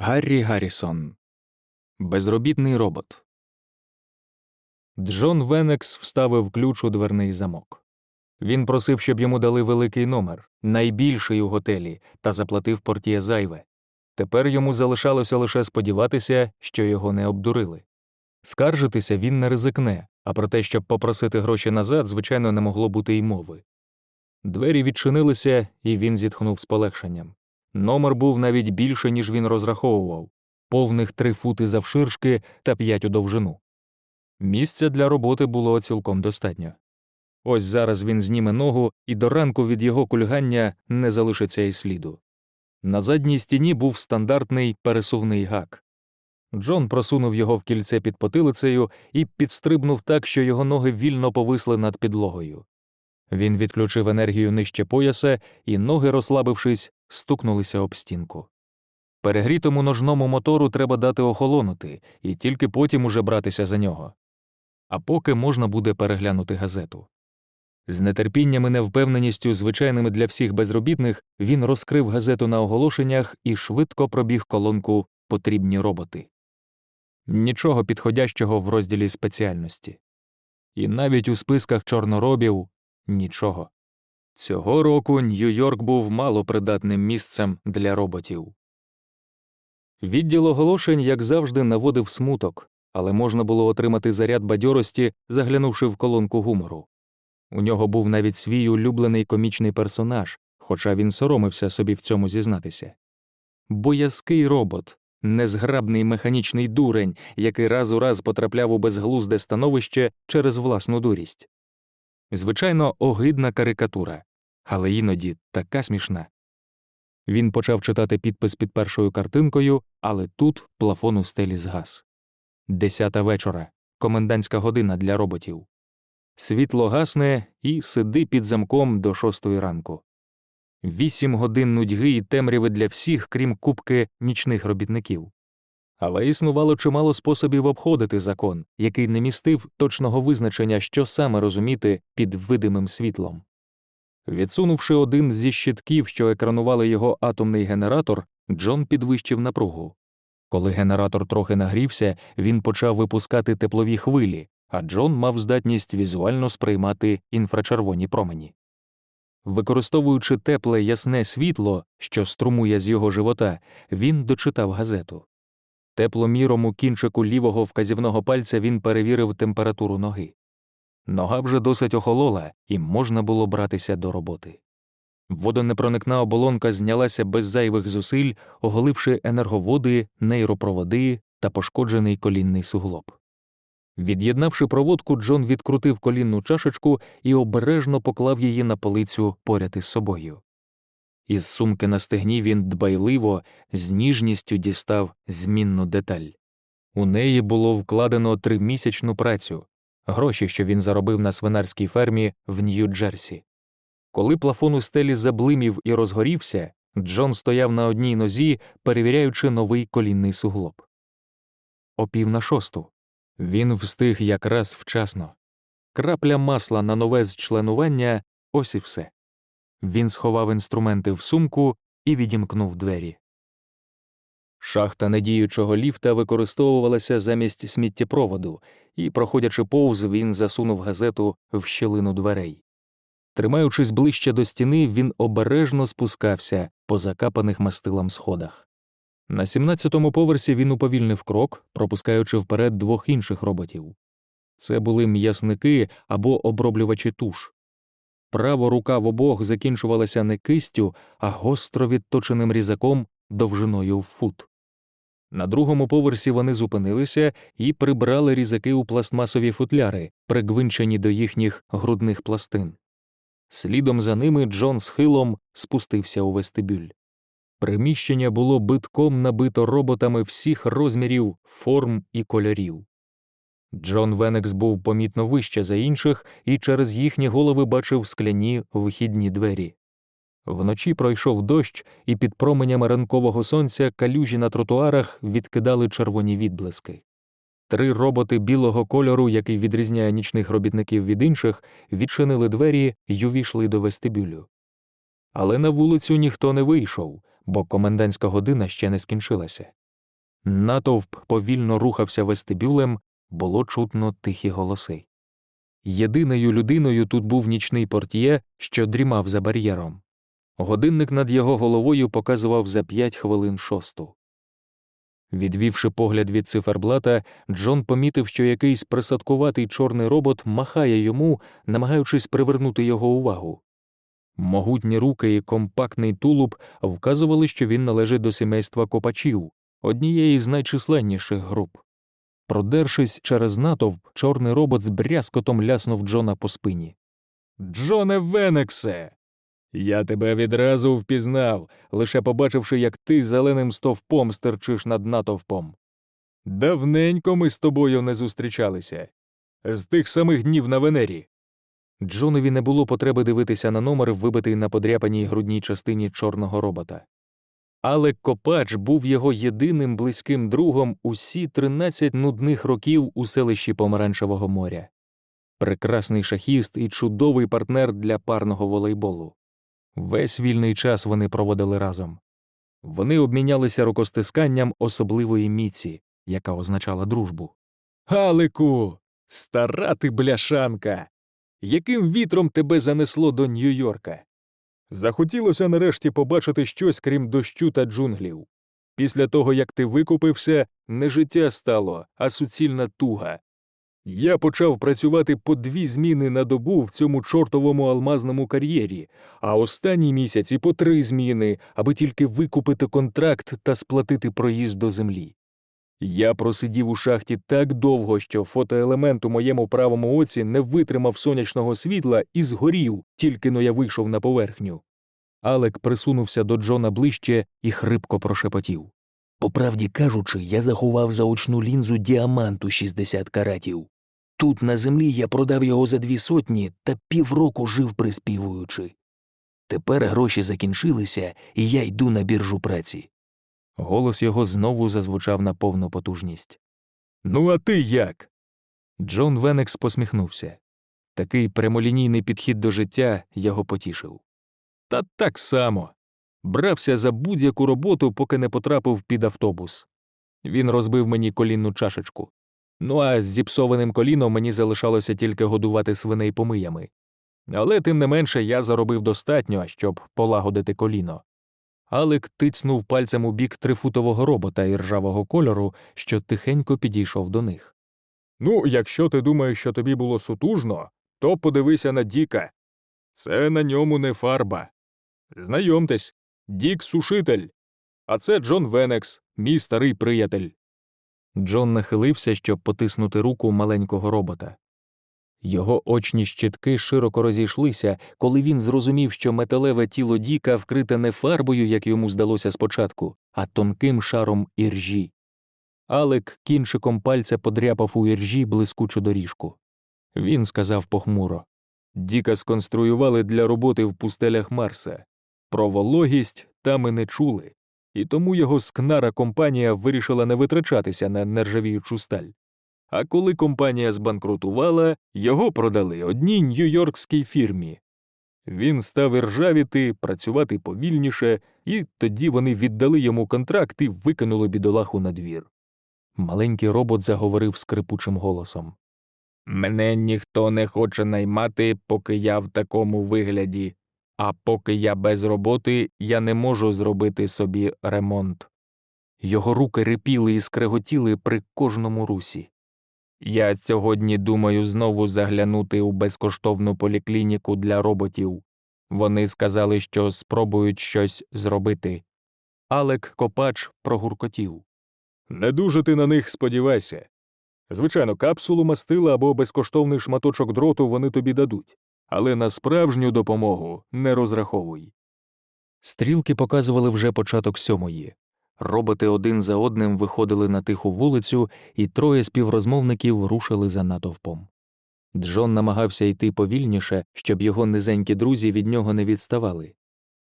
Гаррі Гаррісон Безробітний робот. Джон Венекс вставив ключ у дверний замок. Він просив, щоб йому дали великий номер, найбільший у готелі, та заплатив портіє зайве. Тепер йому залишалося лише сподіватися, що його не обдурили. Скаржитися він не ризикне, а про те, щоб попросити гроші назад, звичайно, не могло бути й мови. Двері відчинилися, і він зітхнув з полегшенням. Номер був навіть більше, ніж він розраховував повних три фути завширшки та п'ять у довжину. Місця для роботи було цілком достатньо. Ось зараз він зніме ногу, і до ранку від його кульгання не залишиться і сліду. На задній стіні був стандартний пересувний гак. Джон просунув його в кільце під потилицею і підстрибнув так, що його ноги вільно повисли над підлогою. Він відключив енергію нижче пояса, і ноги, розслабившись, стукнулися об стінку. Перегрітому ножному мотору треба дати охолонути, і тільки потім уже братися за нього. А поки можна буде переглянути газету. З нетерпінням і невпевненістю, звичайними для всіх безробітних, він розкрив газету на оголошеннях і швидко пробіг колонку Потрібні роботи. Нічого підходящого в розділі спеціальності. І навіть у списках чорноробів нічого. Цього року Нью-Йорк був малопридатним місцем для роботів. Відділ оголошень, як завжди, наводив смуток, але можна було отримати заряд бадьорості, заглянувши в колонку гумору. У нього був навіть свій улюблений комічний персонаж, хоча він соромився собі в цьому зізнатися. Боязкий робот, незграбний механічний дурень, який раз у раз потрапляв у безглузде становище через власну дурість. Звичайно, огидна карикатура, але іноді така смішна. Він почав читати підпис під першою картинкою, але тут плафон у стелі згас. Десята вечора, комендантська година для роботів. Світло гасне і сиди під замком до шостої ранку. Вісім годин нудьги і темряви для всіх, крім кубки нічних робітників. Але існувало чимало способів обходити закон, який не містив точного визначення, що саме розуміти під видимим світлом. Відсунувши один зі щитків, що екранували його атомний генератор, Джон підвищив напругу. Коли генератор трохи нагрівся, він почав випускати теплові хвилі, а Джон мав здатність візуально сприймати інфрачервоні промені. Використовуючи тепле ясне світло, що струмує з його живота, він дочитав газету. Тепломіром у кінчику лівого вказівного пальця він перевірив температуру ноги. Нога вже досить охолола, і можна було братися до роботи. Водонепроникна оболонка знялася без зайвих зусиль, оголивши енерговоди, нейропроводи та пошкоджений колінний суглоб. Від'єднавши проводку, Джон відкрутив колінну чашечку і обережно поклав її на полицю поряд із собою. Із сумки на стегні він дбайливо, з ніжністю дістав змінну деталь. У неї було вкладено тримісячну працю, гроші, що він заробив на свинарській фермі в Нью-Джерсі. Коли плафон у стелі заблимів і розгорівся, Джон стояв на одній нозі, перевіряючи новий колінний суглоб. О пів на шосту. Він встиг якраз вчасно. Крапля масла на нове зчленування ось і все. Він сховав інструменти в сумку і відімкнув двері. Шахта недіючого ліфта використовувалася замість сміттєпроводу, і, проходячи повз, він засунув газету в щілину дверей. Тримаючись ближче до стіни, він обережно спускався по закапаних мастилам сходах. На 17-му поверсі він уповільнив крок, пропускаючи вперед двох інших роботів. Це були м'ясники або оброблювачі туш. Права рука в обох закінчувалася не кистю, а гостро відточеним різаком довжиною в фут. На другому поверсі вони зупинилися і прибрали різаки у пластмасові футляри, пригвинчені до їхніх грудних пластин. Слідом за ними Джон з хилом спустився у вестибюль. Приміщення було битком набито роботами всіх розмірів, форм і кольорів. Джон Венекс був помітно вище за інших і через їхні голови бачив скляні вихідні двері. Вночі пройшов дощ, і під променями ранкового сонця калюжі на тротуарах відкидали червоні відблиски. Три роботи білого кольору, який відрізняє нічних робітників від інших, відчинили двері й увійшли до вестибюлю. Але на вулицю ніхто не вийшов, бо комендантська година ще не скінчилася. Натовп повільно рухався вестибюлем, було чутно тихі голоси. Єдиною людиною тут був нічний портіє, що дрімав за бар'єром. Годинник над його головою показував за п'ять хвилин шосту. Відвівши погляд від циферблата, Джон помітив, що якийсь присадкуватий чорний робот махає йому, намагаючись привернути його увагу. Могутні руки і компактний тулуб вказували, що він належить до сімейства копачів, однієї з найчисленніших груп. Продершись через натовп, чорний робот з брязкотом ляснув Джона по спині. Джоне Венексе. Я тебе відразу впізнав, лише побачивши, як ти зеленим стовпом стерчиш над натовпом. Давненько ми з тобою не зустрічалися. З тих самих днів на Венері. Джонові не було потреби дивитися на номер, вибитий на подряпаній грудній частині чорного робота. Але Копач був його єдиним близьким другом усі 13 нудних років у селищі Помаранчевого моря. Прекрасний шахіст і чудовий партнер для парного волейболу. Весь вільний час вони проводили разом. Вони обмінялися рукостисканням особливої міці, яка означала дружбу. Галику, стара ти бляшанка! Яким вітром тебе занесло до Нью-Йорка? Захотілося нарешті побачити щось крім дощу та джунглів. Після того, як ти викупився, не життя стало, а суцільна туга. Я почав працювати по дві зміни на добу в цьому чортовому алмазному кар'єрі, а останні місяці по три зміни, аби тільки викупити контракт та сплатити проїзд до землі. Я просидів у шахті так довго, що фотоелемент у моєму правому оці не витримав сонячного світла і згорів, тільки но я вийшов на поверхню. Алек присунувся до Джона ближче і хрипко прошепотів. По правді кажучи, я заховав за очну лінзу діаманту 60 каратів. Тут на землі я продав його за дві сотні та півроку жив приспівуючи. Тепер гроші закінчилися, і я йду на біржу праці. Голос його знову зазвучав на повну потужність. Ну, а ти як? Джон Венекс посміхнувся. Такий прямолінійний підхід до життя його потішив. Та так само. Брався за будь-яку роботу, поки не потрапив під автобус. Він розбив мені колінну чашечку. Ну а з зіпсованим коліном мені залишалося тільки годувати свиней помиями. Але тим не менше я заробив достатньо, щоб полагодити коліно. Алек тицнув пальцем у бік трифутового робота іржавого кольору, що тихенько підійшов до них. Ну, якщо ти думаєш, що тобі було сутужно, то подивися на Діка. Це на ньому не фарба. Знайомтесь, Дік сушитель. А це Джон Венекс, мій старий приятель. Джон нахилився, щоб потиснути руку маленького робота. Його очні щитки широко розійшлися, коли він зрозумів, що металеве тіло Діка вкрите не фарбою, як йому здалося спочатку, а тонким шаром іржі. Алек кінчиком пальця подряпав у іржі блискучу доріжку. Він сказав похмуро Діка сконструювали для роботи в пустелях Марса. Про вологість там і не чули, і тому його скнара компанія вирішила не витрачатися на нержавіючу сталь. А коли компанія збанкрутувала, його продали одній нью-йоркській фірмі. Він став іржавіти, працювати повільніше, і тоді вони віддали йому контракт і викинули бідолаху на двір. Маленький робот заговорив скрипучим голосом Мене ніхто не хоче наймати, поки я в такому вигляді, а поки я без роботи, я не можу зробити собі ремонт. Його руки рипіли і скреготіли при кожному русі. Я сьогодні думаю знову заглянути у безкоштовну поліклініку для роботів. Вони сказали, що спробують щось зробити. Алек Копач прогуркотів. Не дуже ти на них сподівайся. Звичайно, капсулу мастила або безкоштовний шматочок дроту вони тобі дадуть, але на справжню допомогу не розраховуй. Стрілки показували вже початок сьомої. Роботи один за одним виходили на тиху вулицю, і троє співрозмовників рушили за натовпом. Джон намагався йти повільніше, щоб його низенькі друзі від нього не відставали.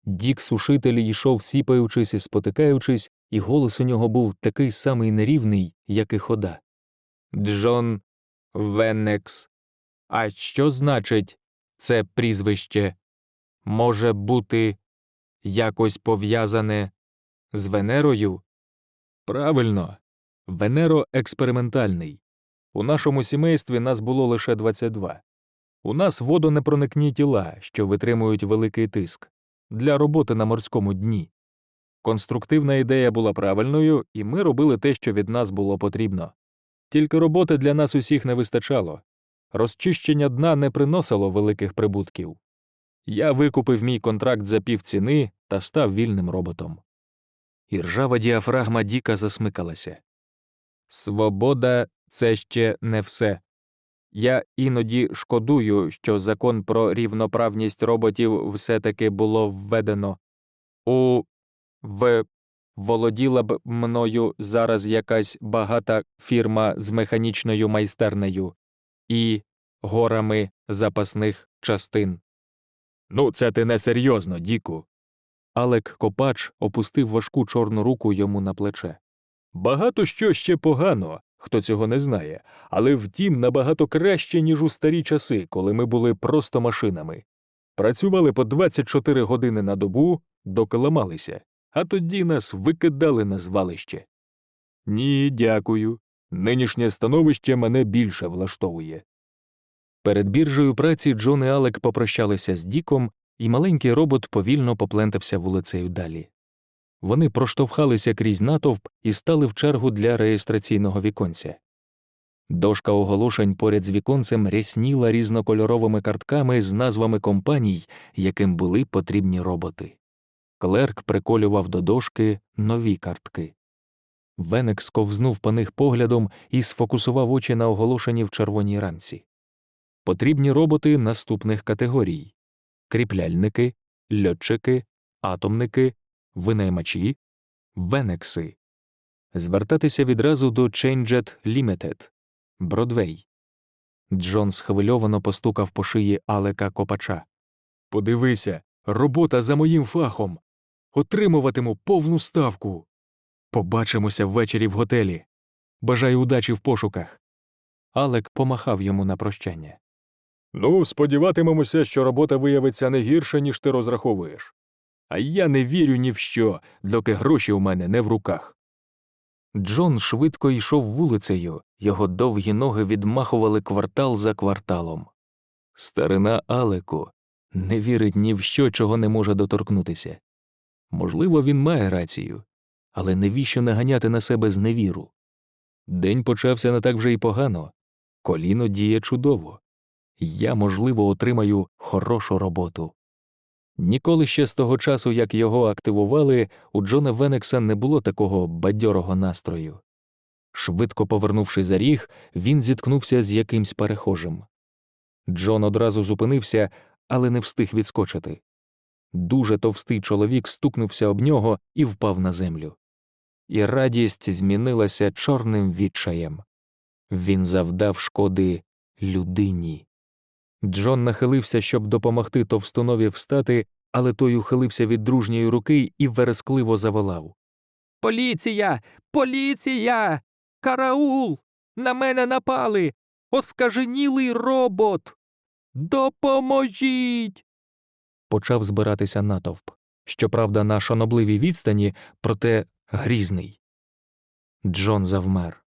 Дік сушитель йшов сіпаючись і спотикаючись, і голос у нього був такий самий нерівний, як і хода. Джон Венекс. А що значить це прізвище? Може бути якось пов'язане з Венерою? Правильно, Венероекспериментальний. У нашому сімействі нас було лише 22. У нас водонепроникні тіла, що витримують великий тиск, для роботи на морському дні. Конструктивна ідея була правильною, і ми робили те, що від нас було потрібно. Тільки роботи для нас усіх не вистачало. Розчищення дна не приносило великих прибутків. Я викупив мій контракт за півціни та став вільним роботом. І ржава діафрагма Діка засмикалася. Свобода це ще не все. Я іноді шкодую, що закон про рівноправність роботів все таки було введено. У в володіла б мною зараз якась багата фірма з механічною майстернею і горами запасних частин. Ну, це ти несерйозно, Діку. Алек Копач опустив важку чорну руку йому на плече. Багато що ще погано, хто цього не знає, але втім набагато краще, ніж у старі часи, коли ми були просто машинами. Працювали по 24 години на добу, доки ламалися, а тоді нас викидали на звалище. Ні, дякую. Нинішнє становище мене більше влаштовує. Перед біржею праці Джон і Алек попрощалися з Діком, і маленький робот повільно поплентався вулицею далі. Вони проштовхалися крізь натовп і стали в чергу для реєстраційного віконця. Дошка оголошень поряд з віконцем рясніла різнокольоровими картками з назвами компаній, яким були потрібні роботи. Клерк приколював до дошки нові картки. Веник сковзнув по них поглядом і сфокусував очі на оголошенні в червоній рамці. Потрібні роботи наступних категорій кріпляльники, льотчики, атомники, винаймачі, венекси. Звертатися відразу до Changet Limited, Бродвей. Джон схвильовано постукав по шиї Алека Копача. Подивися, робота за моїм фахом. Отримуватиму повну ставку. Побачимося ввечері в готелі. Бажаю удачі в пошуках. Алек помахав йому на прощання. Ну, сподіватимемося, що робота виявиться не гірша, ніж ти розраховуєш. А я не вірю ні в що, доки гроші у мене не в руках. Джон швидко йшов вулицею, його довгі ноги відмахували квартал за кварталом. Старина Алеку не вірить ні в що, чого не може доторкнутися. Можливо, він має рацію, але навіщо наганяти на себе зневіру? День почався не так вже й погано, коліно діє чудово. Я, можливо, отримаю хорошу роботу. Ніколи ще з того часу, як його активували, у Джона Венекса не було такого бадьорого настрою. Швидко повернувши за ріг, він зіткнувся з якимсь перехожим. Джон одразу зупинився, але не встиг відскочити. Дуже товстий чоловік стукнувся об нього і впав на землю. І радість змінилася чорним відчаєм. Він завдав шкоди людині. Джон нахилився, щоб допомогти товстонові встати, але той ухилився від дружньої руки і верескливо заволав. Поліція! Поліція! Караул! На мене напали! Оскаженілий робот! Допоможіть! Почав збиратися натовп. Щоправда, на шанобливій відстані, проте грізний. Джон завмер.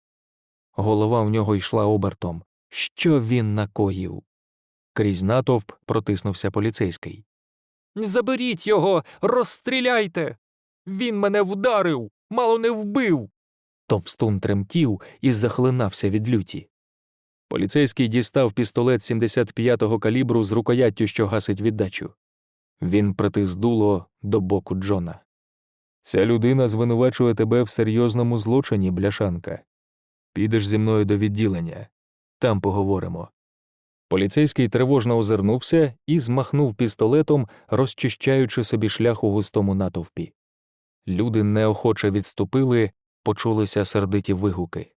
Голова в нього йшла обертом. Що він накоїв? Крізь натовп протиснувся поліцейський. Заберіть його, розстріляйте. Він мене вдарив, мало не вбив. Товстун тремтів і захлинався від люті. Поліцейський дістав пістолет 75-го калібру з рукояттю, що гасить віддачу. Він притис дуло до боку Джона. Ця людина звинувачує тебе в серйозному злочині, бляшанка. Підеш зі мною до відділення. Там поговоримо. Поліцейський тривожно озирнувся і змахнув пістолетом, розчищаючи собі шлях у густому натовпі. Люди неохоче відступили, почулися сердиті вигуки.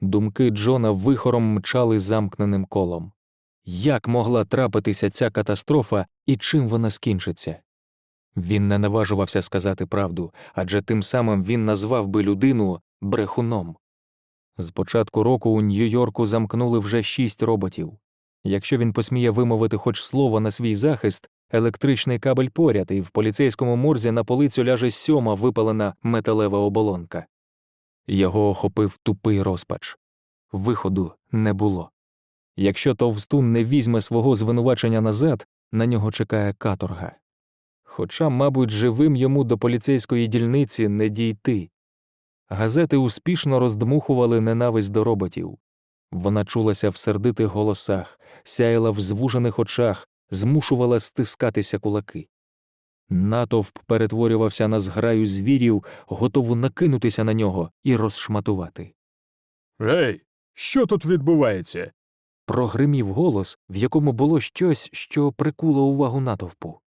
Думки Джона вихором мчали замкненим колом. Як могла трапитися ця катастрофа і чим вона скінчиться? Він не наважувався сказати правду, адже тим самим він назвав би людину брехуном. З початку року у Нью-Йорку замкнули вже шість роботів. Якщо він посміє вимовити хоч слово на свій захист, електричний кабель поряд, і в поліцейському морзі на полицю ляже сьома випалена металева оболонка. Його охопив тупий розпач. Виходу не було. Якщо товстун не візьме свого звинувачення назад, на нього чекає каторга. Хоча, мабуть, живим йому до поліцейської дільниці не дійти. Газети успішно роздмухували ненависть до роботів. Вона чулася в сердитих голосах, сяяла в звужених очах, змушувала стискатися кулаки. Натовп перетворювався на зграю звірів, готову накинутися на нього і розшматувати. Гей, що тут відбувається? Прогримів голос, в якому було щось, що прикуло увагу натовпу.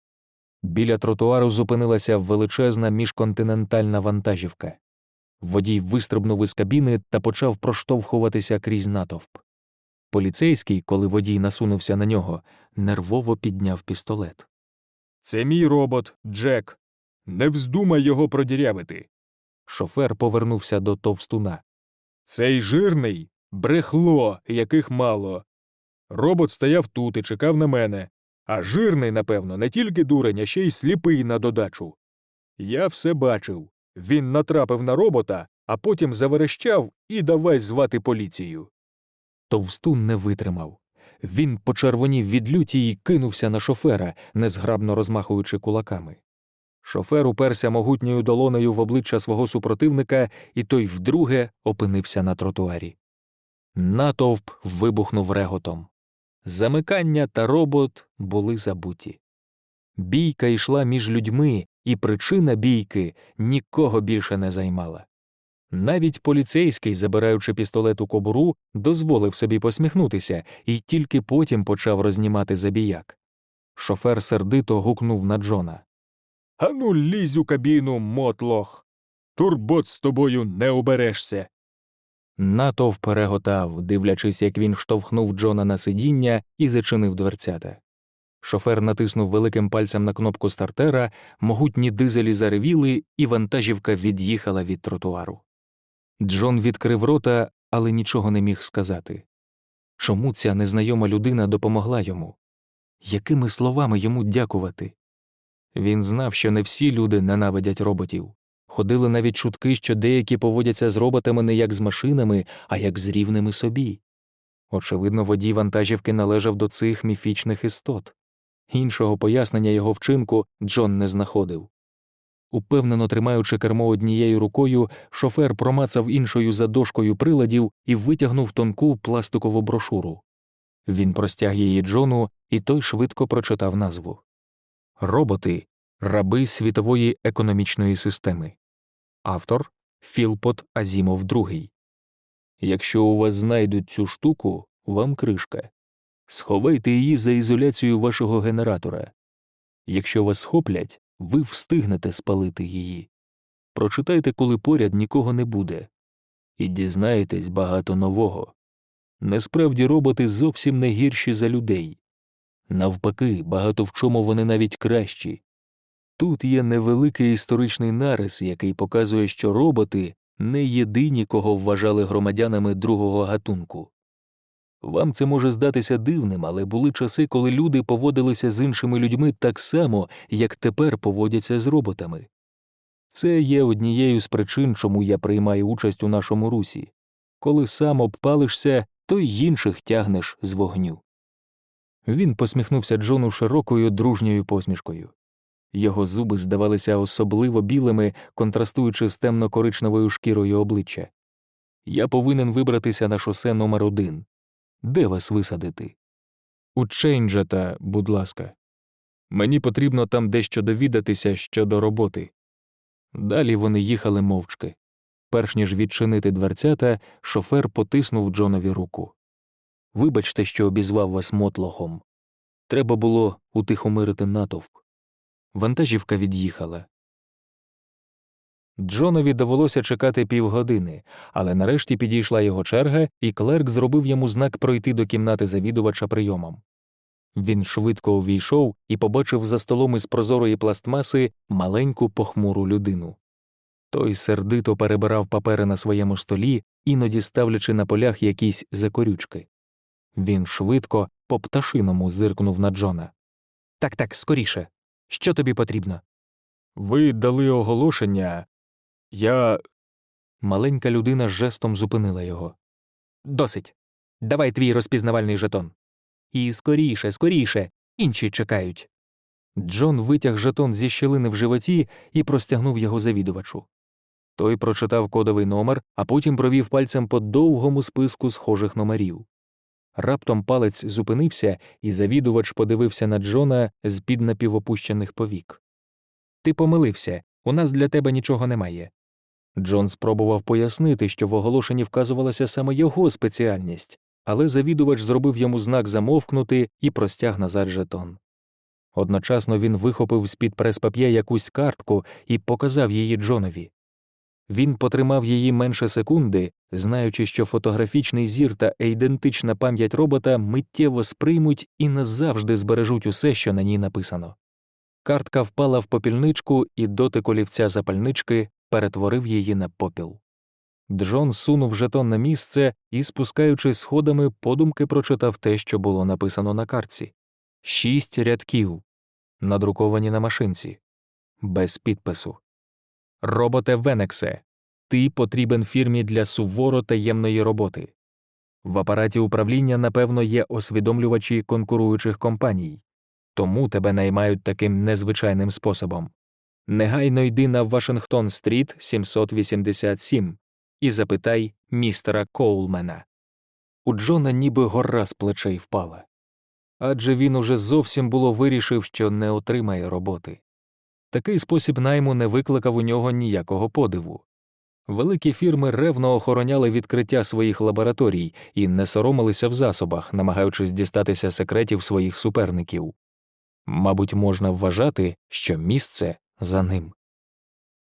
Біля тротуару зупинилася величезна міжконтинентальна вантажівка. Водій вистрибнув із кабіни та почав проштовхуватися крізь натовп. Поліцейський, коли водій насунувся на нього, нервово підняв пістолет. Це мій робот, Джек. Не вздумай його продірявити. Шофер повернувся до товстуна. Цей жирний брехло, яких мало. Робот стояв тут і чекав на мене, а жирний, напевно, не тільки дурень, а ще й сліпий на додачу. Я все бачив. Він натрапив на робота, а потім заверещав і давай звати поліцію. Товстун не витримав. Він почервонів від люті і кинувся на шофера, незграбно розмахуючи кулаками. Шофер уперся могутньою долонею в обличчя свого супротивника, і той вдруге опинився на тротуарі. Натовп вибухнув реготом. Замикання та робот були забуті. Бійка йшла між людьми, і причина бійки нікого більше не займала. Навіть поліцейський, забираючи пістолет у кобуру, дозволив собі посміхнутися і тільки потім почав рознімати забіяк. Шофер сердито гукнув на Джона. Ану, лізь у кабіну, мотлох. Турбот з тобою не оберешся. Натовп переготав, дивлячись, як він штовхнув Джона на сидіння і зачинив дверцята. Шофер натиснув великим пальцем на кнопку стартера, могутні дизелі заревіли, і вантажівка від'їхала від тротуару. Джон відкрив рота, але нічого не міг сказати. Чому ця незнайома людина допомогла йому? Якими словами йому дякувати? Він знав, що не всі люди ненавидять роботів. Ходили навіть чутки, що деякі поводяться з роботами не як з машинами, а як з рівними собі. Очевидно, водій вантажівки належав до цих міфічних істот. Іншого пояснення його вчинку Джон не знаходив. Упевнено тримаючи кермо однією рукою, шофер промацав іншою задошкою приладів і витягнув тонку пластикову брошуру. Він простяг її Джону, і той швидко прочитав назву Роботи раби світової економічної системи. Автор Філпот Азімов II. Якщо у вас знайдуть цю штуку, вам кришка. Сховайте її за ізоляцію вашого генератора. Якщо вас схоплять, ви встигнете спалити її. Прочитайте, коли поряд нікого не буде, і дізнаєтесь багато нового. Насправді роботи зовсім не гірші за людей. Навпаки, багато в чому вони навіть кращі. Тут є невеликий історичний нарис, який показує, що роботи не єдині, кого вважали громадянами другого гатунку. Вам це може здатися дивним, але були часи, коли люди поводилися з іншими людьми так само, як тепер поводяться з роботами. Це є однією з причин, чому я приймаю участь у нашому русі. Коли сам обпалишся, то й інших тягнеш з вогню. Він посміхнувся Джону широкою дружньою посмішкою. Його зуби здавалися особливо білими, контрастуючи з темно коричневою шкірою обличчя. Я повинен вибратися на шосе номер один. Де вас висадити? У Чейнджета, будь ласка. Мені потрібно там дещо довідатися щодо роботи. Далі вони їхали мовчки. Перш ніж відчинити дверцята, шофер потиснув Джонові руку. Вибачте, що обізвав вас мотлохом. Треба було утихомирити натовп. Вантажівка від'їхала. Джонові довелося чекати півгодини, але нарешті підійшла його черга, і клерк зробив йому знак пройти до кімнати завідувача прийомом. Він швидко увійшов і побачив за столом із прозорої пластмаси маленьку похмуру людину. Той сердито перебирав папери на своєму столі, іноді ставлячи на полях якісь закорючки. Він швидко, по пташиному зиркнув на Джона. Так, так, скоріше. Що тобі потрібно? Ви дали оголошення. Я. маленька людина жестом зупинила його. Досить. Давай твій розпізнавальний жетон. І скоріше, скоріше, інші чекають. Джон витяг жетон зі щілини в животі і простягнув його завідувачу. Той прочитав кодовий номер, а потім провів пальцем по довгому списку схожих номерів. Раптом палець зупинився, і завідувач подивився на Джона з під напівопущених повік. Ти помилився, у нас для тебе нічого немає. Джон спробував пояснити, що в оголошенні вказувалася саме його спеціальність, але завідувач зробив йому знак замовкнути і простяг назад жетон. Одночасно він вихопив з під прес-пап'є якусь картку і показав її Джонові. Він потримав її менше секунди, знаючи, що фотографічний зір та ідентична пам'ять робота миттєво сприймуть і назавжди збережуть усе, що на ній написано. Картка впала в попільничку, і дотик олівця запальнички перетворив її на попіл. Джон сунув жетон на місце і, спускаючись сходами, подумки прочитав те, що було написано на картці. Шість рядків, надруковані на машинці, без підпису. Роботе Венексе, ти потрібен фірмі для суворо таємної роботи. В апараті управління, напевно, є освідомлювачі конкуруючих компаній, тому тебе наймають таким незвичайним способом. Негайно йди на Вашингтон Стріт 787 і запитай містера Коулмена. У Джона ніби гора з плечей впала. Адже він уже зовсім було вирішив, що не отримає роботи. Такий спосіб найму не викликав у нього ніякого подиву. Великі фірми ревно охороняли відкриття своїх лабораторій і не соромилися в засобах, намагаючись дістатися секретів своїх суперників. Мабуть, можна вважати, що місце за ним.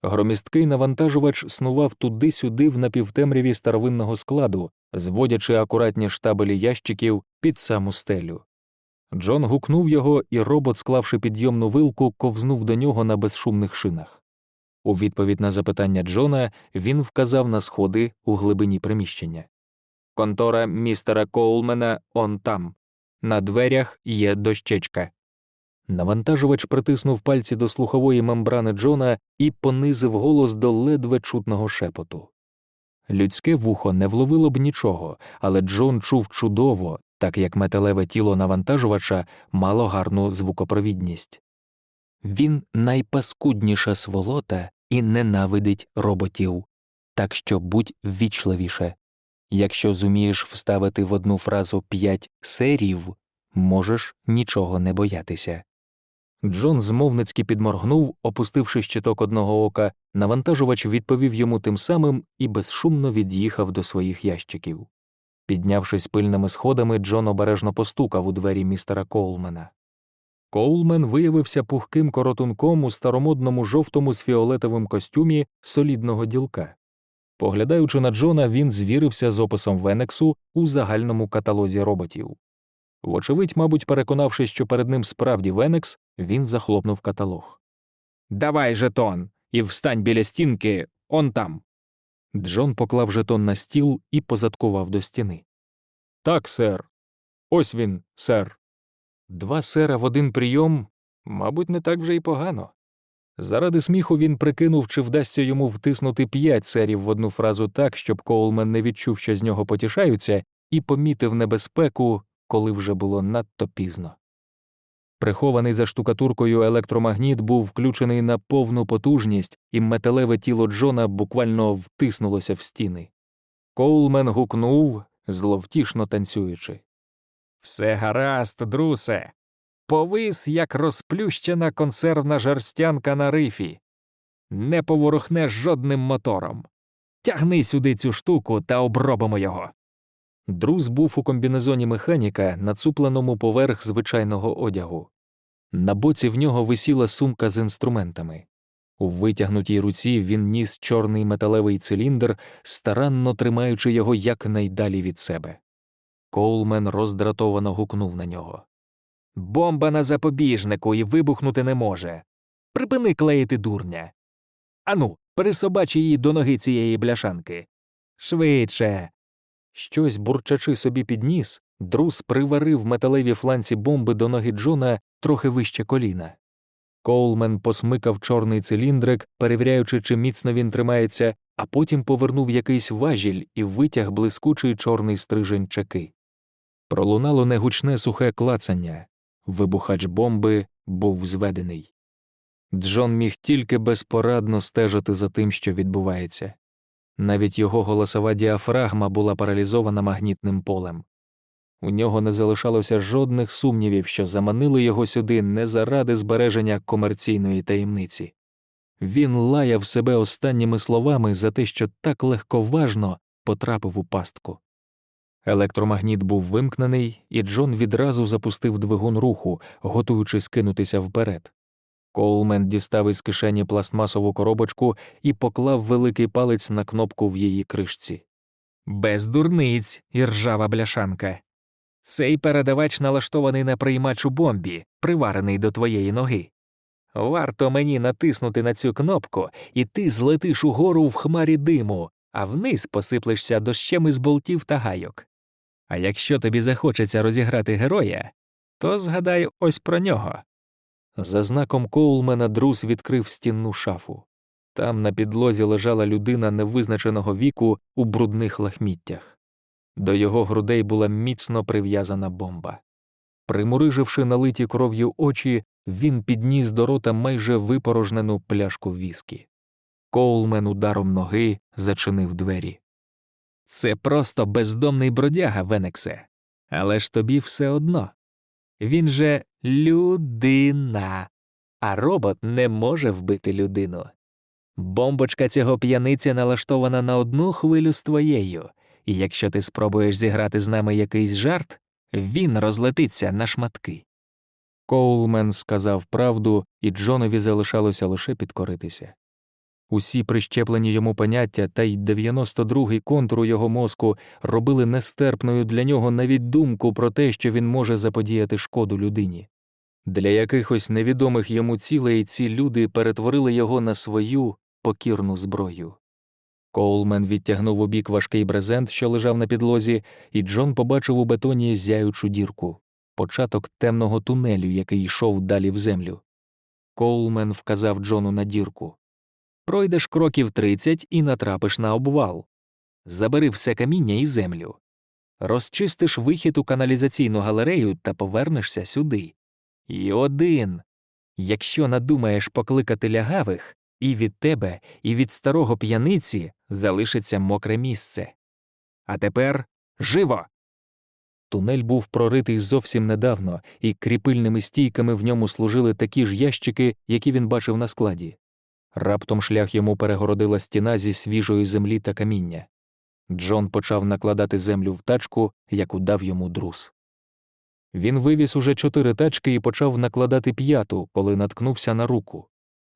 Громісткий навантажувач снував туди-сюди в напівтемряві старовинного складу, зводячи акуратні штабелі ящиків під саму стелю. Джон гукнув його, і робот, склавши підйомну вилку, ковзнув до нього на безшумних шинах. У відповідь на запитання Джона він вказав на сходи у глибині приміщення. Контора містера Коулмена он там. На дверях є дощечка. Навантажувач притиснув пальці до слухової мембрани Джона і понизив голос до ледве чутного шепоту. Людське вухо не вловило б нічого, але Джон чув чудово, так як металеве тіло навантажувача мало гарну звукопровідність. Він найпаскудніша сволота і ненавидить роботів, так що будь ввічливіше. Якщо зумієш вставити в одну фразу п'ять серів, можеш нічого не боятися. Джон змовницьки підморгнув, опустивши щиток одного ока, навантажувач відповів йому тим самим і безшумно від'їхав до своїх ящиків. Піднявшись пильними сходами, Джон обережно постукав у двері містера Коулмена. Коулмен виявився пухким коротунком у старомодному жовтому з фіолетовим костюмі солідного ділка. Поглядаючи на Джона, він звірився з описом Венексу у загальному каталозі роботів. Вочевидь, мабуть, переконавшись, що перед ним справді Венекс, він захлопнув каталог. Давай жетон і встань біля стінки он там. Джон поклав жетон на стіл і позадкував до стіни. Так, сер. Ось він, сер. Два сера в один прийом, мабуть, не так вже й погано. Заради сміху він прикинув, чи вдасться йому втиснути п'ять серів в одну фразу так, щоб Коулмен не відчув, що з нього потішаються, і помітив небезпеку, коли вже було надто пізно. Прихований за штукатуркою електромагніт був включений на повну потужність, і металеве тіло Джона буквально втиснулося в стіни. Коулмен гукнув, зловтішно танцюючи. Все гаразд, друсе. Повис, як розплющена консервна жерстянка на рифі. Не поворухнеш жодним мотором. Тягни сюди цю штуку та обробимо його. Друз був у комбінезоні механіка, нацупленому поверх звичайного одягу. На боці в нього висіла сумка з інструментами. У витягнутій руці він ніс чорний металевий циліндр, старанно тримаючи його якнайдалі від себе. Коулмен роздратовано гукнув на нього. Бомба на запобіжнику і вибухнути не може. Припини клеїти дурня. Ану, пересобач її до ноги цієї бляшанки. Швидше. Щось бурчачи собі під ніс, друз приварив металеві фланці бомби до ноги Джона трохи вище коліна. Коулмен посмикав чорний циліндрик, перевіряючи, чи міцно він тримається, а потім повернув якийсь важіль і витяг блискучий чорний стрижень чеки. Пролунало негучне сухе клацання. Вибухач бомби був зведений. Джон міг тільки безпорадно стежити за тим, що відбувається. Навіть його голосова діафрагма була паралізована магнітним полем. У нього не залишалося жодних сумнівів, що заманили його сюди не заради збереження комерційної таємниці. Він лаяв себе останніми словами за те, що так легковажно потрапив у пастку. Електромагніт був вимкнений, і Джон відразу запустив двигун руху, готуючись кинутися вперед. Коулмен дістав із кишені пластмасову коробочку і поклав великий палець на кнопку в її кришці. Без дурниць і ржава бляшанка. Цей передавач налаштований на приймач у бомбі, приварений до твоєї ноги. Варто мені натиснути на цю кнопку, і ти злетиш угору в хмарі диму, а вниз посиплешся дощем із болтів та гайок. А якщо тобі захочеться розіграти героя, то згадай ось про нього. За знаком Коулмена Друз відкрив стінну шафу. Там на підлозі лежала людина невизначеного віку у брудних лахміттях. До його грудей була міцно прив'язана бомба. Примуриживши налиті кров'ю очі, він підніс до рота майже випорожнену пляшку віскі. Коулмен ударом ноги зачинив двері. Це просто бездомний бродяга, Венексе. Але ж тобі все одно. Він же людина, а робот не може вбити людину. Бомбочка цього п'яниці налаштована на одну хвилю з твоєю, і якщо ти спробуєш зіграти з нами якийсь жарт, він розлетиться на шматки. Коулмен сказав правду, і Джонові залишалося лише підкоритися. Усі прищеплені йому поняття та й 92-й контур у його мозку робили нестерпною для нього навіть думку про те, що він може заподіяти шкоду людині. Для якихось невідомих йому цілей ці люди перетворили його на свою покірну зброю. Коулмен відтягнув у бік важкий брезент, що лежав на підлозі, і Джон побачив у бетоні зяючу дірку початок темного тунелю, який йшов далі в землю. Коулмен вказав Джону на дірку. Пройдеш кроків тридцять і натрапиш на обвал. Забери все каміння і землю. Розчистиш вихід у каналізаційну галерею та повернешся сюди. І один. Якщо надумаєш покликати лягавих, і від тебе, і від старого п'яниці залишиться мокре місце. А тепер живо. Тунель був проритий зовсім недавно, і кріпильними стійками в ньому служили такі ж ящики, які він бачив на складі. Раптом шлях йому перегородила стіна зі свіжої землі та каміння. Джон почав накладати землю в тачку, яку дав йому друз. Він вивіз уже чотири тачки і почав накладати п'яту, коли наткнувся на руку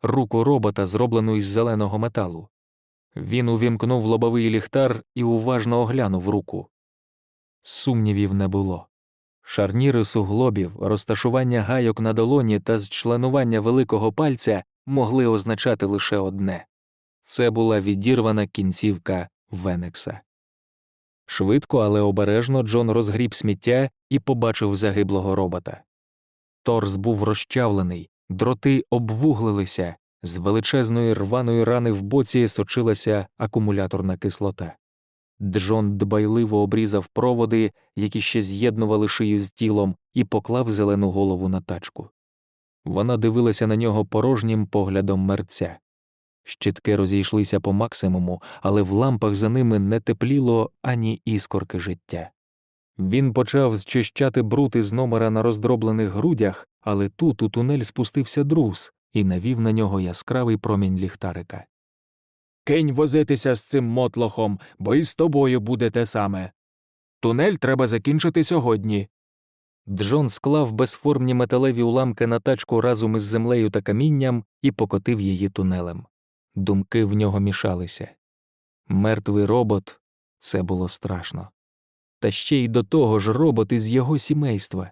руку робота, зроблену із зеленого металу. Він увімкнув лобовий ліхтар і уважно оглянув руку. Сумнівів не було. Шарніри суглобів, розташування гайок на долоні та зчленування великого пальця могли означати лише одне це була відірвана кінцівка Венекса. Швидко, але обережно Джон розгріб сміття і побачив загиблого робота. Торс був розчавлений, дроти обвуглилися, з величезної рваної рани в боці сочилася акумуляторна кислота. Джон дбайливо обрізав проводи, які ще з'єднували шию з тілом, і поклав зелену голову на тачку. Вона дивилася на нього порожнім поглядом мерця. Щитки розійшлися по максимуму, але в лампах за ними не тепліло ані іскорки життя. Він почав зчищати бруд із номера на роздроблених грудях, але тут у тунель спустився друз і навів на нього яскравий промінь ліхтарика. Кинь возитися з цим мотлохом, бо і з тобою буде те саме. Тунель треба закінчити сьогодні. Джон склав безформні металеві уламки на тачку разом із землею та камінням і покотив її тунелем. Думки в нього мішалися. Мертвий робот це було страшно. Та ще й до того ж робот із його сімейства.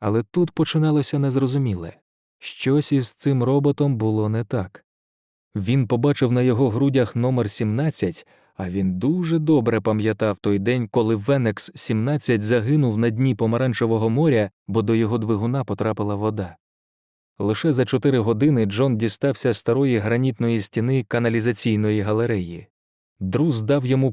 Але тут починалося незрозуміле щось із цим роботом було не так. Він побачив на його грудях номер 17, а він дуже добре пам'ятав той день, коли Венекс 17 загинув на дні помаранчевого моря, бо до його двигуна потрапила вода. Лише за чотири години Джон дістався старої гранітної стіни каналізаційної галереї. Друз дав йому